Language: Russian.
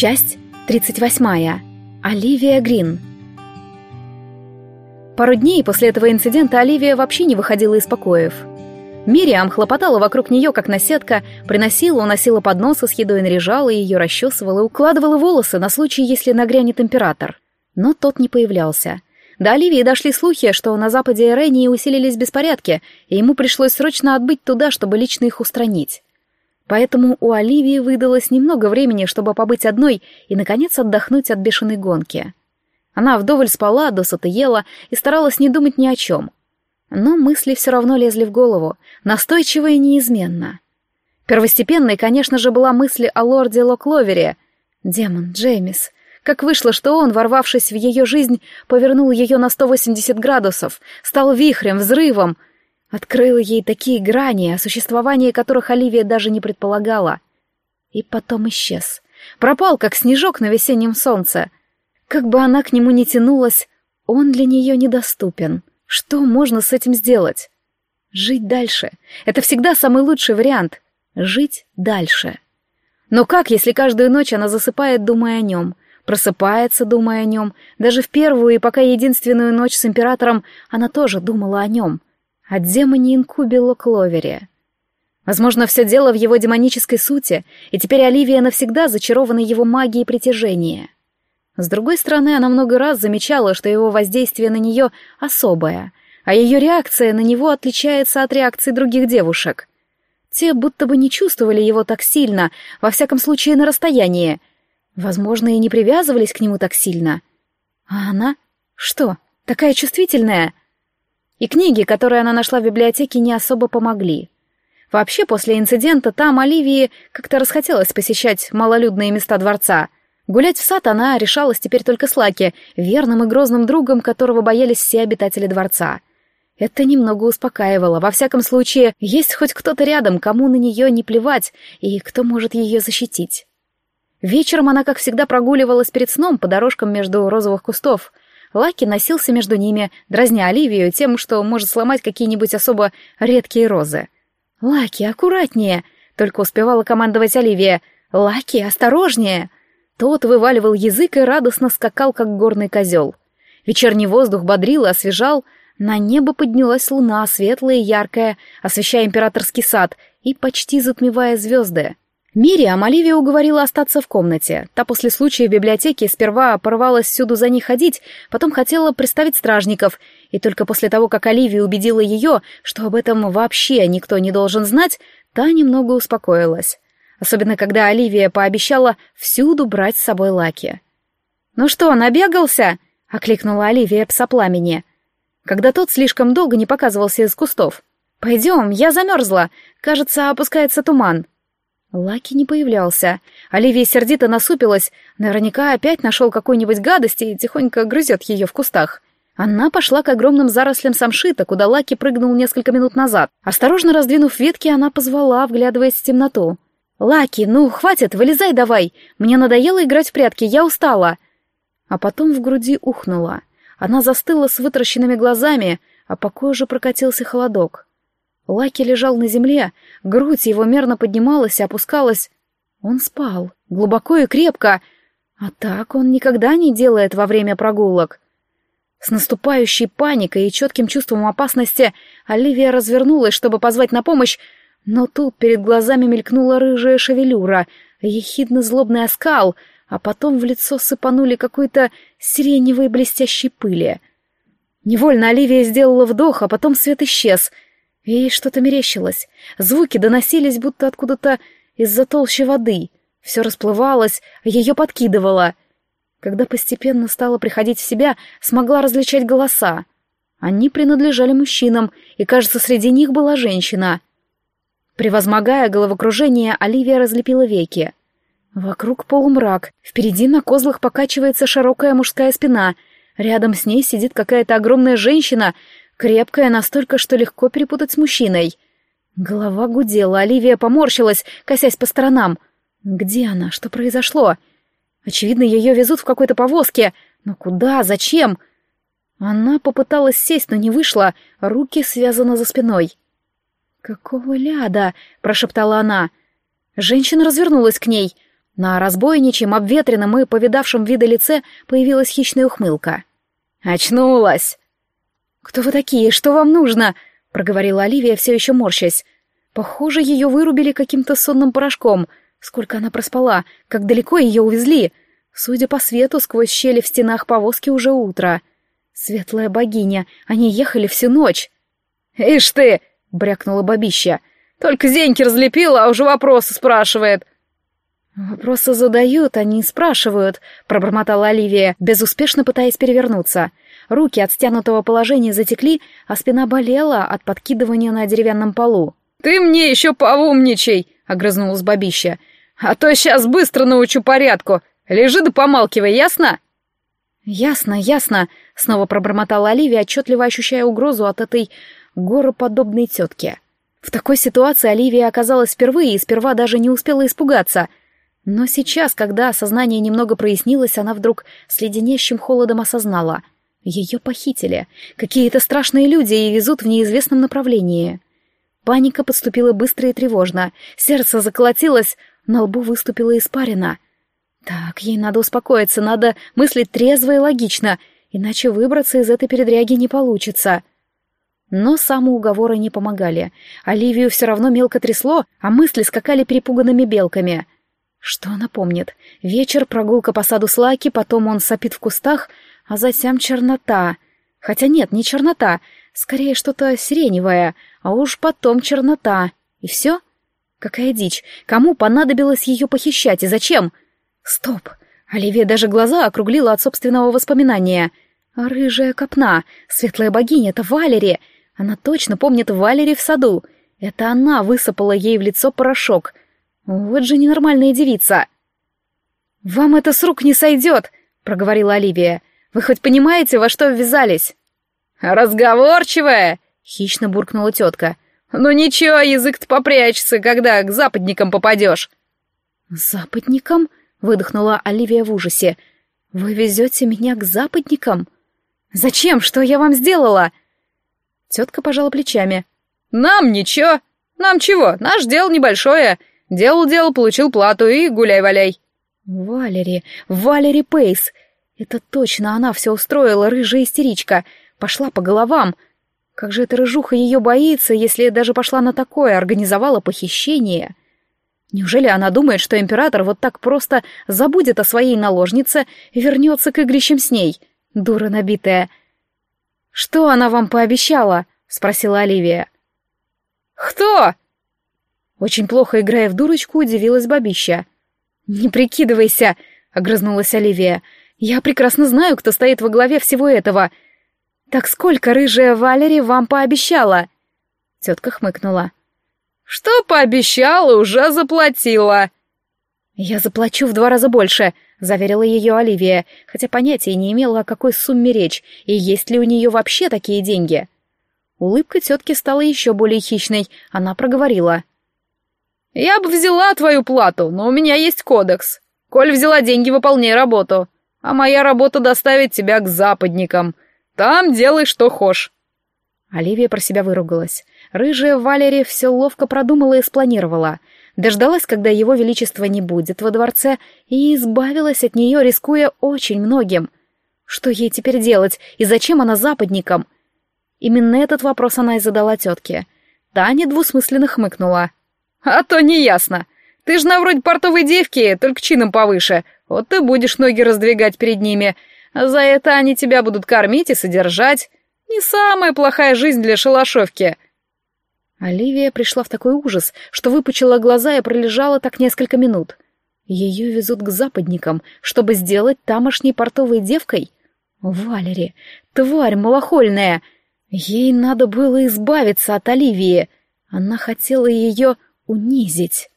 Часть 38. Оливия Грин. Пару дней после этого инцидента Оливия вообще не выходила из покоев. Мириам хлопотала вокруг нее, как наседка, приносила, уносила подносы с едой, наряжала ее, расчесывала укладывала волосы на случай, если нагрянет император. Но тот не появлялся. До Оливии дошли слухи, что на западе Эрении усилились беспорядки, и ему пришлось срочно отбыть туда, чтобы лично их устранить. Поэтому у Оливии выдалось немного времени, чтобы побыть одной и, наконец, отдохнуть от бешеной гонки. Она вдоволь спала, досыта ела и старалась не думать ни о чем. Но мысли все равно лезли в голову, настойчиво и неизменно. Первостепенной, конечно же, была мысль о лорде Локловере. Демон, Джеймис. Как вышло, что он, ворвавшись в ее жизнь, повернул ее на 180 градусов, стал вихрем, взрывом — Открыла ей такие грани, о существовании которых Оливия даже не предполагала. И потом исчез. Пропал, как снежок на весеннем солнце. Как бы она к нему ни тянулась, он для нее недоступен. Что можно с этим сделать? Жить дальше. Это всегда самый лучший вариант. Жить дальше. Но как, если каждую ночь она засыпает, думая о нем, просыпается, думая о нем, даже в первую и пока единственную ночь с императором она тоже думала о нем — о демоне инкубе Локловере. Возможно, все дело в его демонической сути, и теперь Оливия навсегда зачарована его магией притяжения. С другой стороны, она много раз замечала, что его воздействие на нее особое, а ее реакция на него отличается от реакции других девушек. Те будто бы не чувствовали его так сильно, во всяком случае на расстоянии. Возможно, и не привязывались к нему так сильно. А она? Что, такая чувствительная? И книги, которые она нашла в библиотеке, не особо помогли. Вообще, после инцидента там Оливии как-то расхотелось посещать малолюдные места дворца. Гулять в сад она решалась теперь только с Лаки, верным и грозным другом, которого боялись все обитатели дворца. Это немного успокаивало. Во всяком случае, есть хоть кто-то рядом, кому на нее не плевать, и кто может ее защитить. Вечером она, как всегда, прогуливалась перед сном по дорожкам между розовых кустов, Лаки носился между ними, дразня Оливию тем, что может сломать какие-нибудь особо редкие розы. «Лаки, аккуратнее!» — только успевала командовать Оливия. «Лаки, осторожнее!» Тот вываливал язык и радостно скакал, как горный козел. Вечерний воздух бодрил и освежал. На небо поднялась луна, светлая и яркая, освещая императорский сад и почти затмевая звезды. Мириам Оливия уговорила остаться в комнате. Та после случая в библиотеке сперва порвалась всюду за ней ходить, потом хотела представить стражников, и только после того, как Оливия убедила ее, что об этом вообще никто не должен знать, та немного успокоилась. Особенно, когда Оливия пообещала всюду брать с собой Лаки. «Ну что, набегался?» — окликнула Оливия псопламени. Когда тот слишком долго не показывался из кустов. «Пойдем, я замерзла. Кажется, опускается туман». Лаки не появлялся. Оливия сердито насупилась. Наверняка опять нашел какую-нибудь гадость и тихонько грызет ее в кустах. Она пошла к огромным зарослям самшита, куда Лаки прыгнул несколько минут назад. Осторожно раздвинув ветки, она позвала, вглядываясь в темноту. «Лаки, ну, хватит, вылезай давай! Мне надоело играть в прятки, я устала!» А потом в груди ухнула. Она застыла с вытращенными глазами, а по коже прокатился холодок. Лаки лежал на земле, грудь его мерно поднималась и опускалась. Он спал, глубоко и крепко, а так он никогда не делает во время прогулок. С наступающей паникой и четким чувством опасности Оливия развернулась, чтобы позвать на помощь, но тут перед глазами мелькнула рыжая шевелюра, ехидно-злобный оскал, а потом в лицо сыпанули какой-то сиреневой блестящей пыли. Невольно Оливия сделала вдох, а потом свет исчез — Ей что-то мерещилось. Звуки доносились будто откуда-то из-за толщи воды. Все расплывалось, ее подкидывало. Когда постепенно стала приходить в себя, смогла различать голоса. Они принадлежали мужчинам, и, кажется, среди них была женщина. Превозмогая головокружение, Оливия разлепила веки. Вокруг полумрак, впереди на козлах покачивается широкая мужская спина, рядом с ней сидит какая-то огромная женщина Крепкая настолько, что легко перепутать с мужчиной. Голова гудела, Оливия поморщилась, косясь по сторонам. Где она? Что произошло? Очевидно, ее везут в какой-то повозке. Но куда? Зачем? Она попыталась сесть, но не вышла. Руки связаны за спиной. «Какого ляда?» — прошептала она. Женщина развернулась к ней. На разбойничьем, обветренном и повидавшем вида лице появилась хищная ухмылка. «Очнулась!» «Кто вы такие? Что вам нужно?» — проговорила Оливия, все еще морщась. Похоже, ее вырубили каким-то сонным порошком. Сколько она проспала, как далеко ее увезли. Судя по свету, сквозь щели в стенах повозки уже утро. Светлая богиня, они ехали всю ночь. «Ишь ты!» — брякнула бабища. «Только зеньки разлепила, а уже вопросы спрашивает». «Вопросы задают, они спрашивают», — пробормотала Оливия, безуспешно пытаясь перевернуться. Руки от стянутого положения затекли, а спина болела от подкидывания на деревянном полу. «Ты мне еще поумничай!» — огрызнулась бабища. «А то сейчас быстро научу порядку. Лежи да помалкивай, ясно?» «Ясно, ясно», — снова пробормотала Оливия, отчетливо ощущая угрозу от этой гороподобной тетки. В такой ситуации Оливия оказалась впервые и сперва даже не успела испугаться. Но сейчас, когда сознание немного прояснилось, она вдруг с леденящим холодом осознала. Ее похитили. Какие-то страшные люди и везут в неизвестном направлении. Паника подступила быстро и тревожно. Сердце заколотилось, на лбу выступила испарина. Так, ей надо успокоиться, надо мыслить трезво и логично, иначе выбраться из этой передряги не получится. Но самоуговоры не помогали. Оливию все равно мелко трясло, а мысли скакали перепуганными белками. Что она помнит? Вечер, прогулка по саду Слаки, потом он сопит в кустах, а затем чернота. Хотя нет, не чернота, скорее что-то сиреневое, а уж потом чернота. И все? Какая дичь! Кому понадобилось ее похищать и зачем? Стоп! Оливия даже глаза округлила от собственного воспоминания. Рыжая копна, светлая богиня, это Валери. Она точно помнит Валери в саду. Это она высыпала ей в лицо порошок. Вот же ненормальная девица. «Вам это с рук не сойдет», — проговорила Оливия. «Вы хоть понимаете, во что ввязались?» «Разговорчивая!» — хищно буркнула тетка. «Ну ничего, язык-то попрячется, когда к западникам попадешь». «Западникам?» — выдохнула Оливия в ужасе. «Вы везете меня к западникам? Зачем? Что я вам сделала?» Тетка пожала плечами. «Нам ничего. Нам чего? Наш дело небольшое. Делал дело, получил плату и гуляй-валяй». «Валери, Валери Пейс. Это точно она все устроила, рыжая истеричка. Пошла по головам. Как же эта рыжуха ее боится, если даже пошла на такое, организовала похищение? Неужели она думает, что император вот так просто забудет о своей наложнице и вернется к игрищам с ней? Дура набитая. «Что она вам пообещала?» — спросила Оливия. «Кто?» Очень плохо играя в дурочку, удивилась бабища. «Не прикидывайся!» — огрызнулась Оливия. «Я прекрасно знаю, кто стоит во главе всего этого. «Так сколько рыжая Валери вам пообещала?» Тетка хмыкнула. «Что пообещала, уже заплатила!» «Я заплачу в два раза больше», — заверила ее Оливия, хотя понятия не имела, о какой сумме речь, и есть ли у нее вообще такие деньги. Улыбка тетки стала еще более хищной, она проговорила. «Я бы взяла твою плату, но у меня есть кодекс. Коль взяла деньги, выполняй работу. А моя работа доставить тебя к западникам. Там делай, что хошь. Оливия про себя выругалась. Рыжая Валерия все ловко продумала и спланировала. Дождалась, когда его величества не будет во дворце, и избавилась от нее, рискуя очень многим. Что ей теперь делать, и зачем она западникам? Именно этот вопрос она и задала тетке. Таня двусмысленно хмыкнула. «А то не ясно. Ты ж на вроде портовой девки, только чином повыше. Вот ты будешь ноги раздвигать перед ними, за это они тебя будут кормить и содержать. Не самая плохая жизнь для шалашовки. Оливия пришла в такой ужас, что выпучила глаза и пролежала так несколько минут. Ее везут к западникам, чтобы сделать тамошней портовой девкой? Валери, тварь малохольная! Ей надо было избавиться от Оливии. Она хотела ее унизить.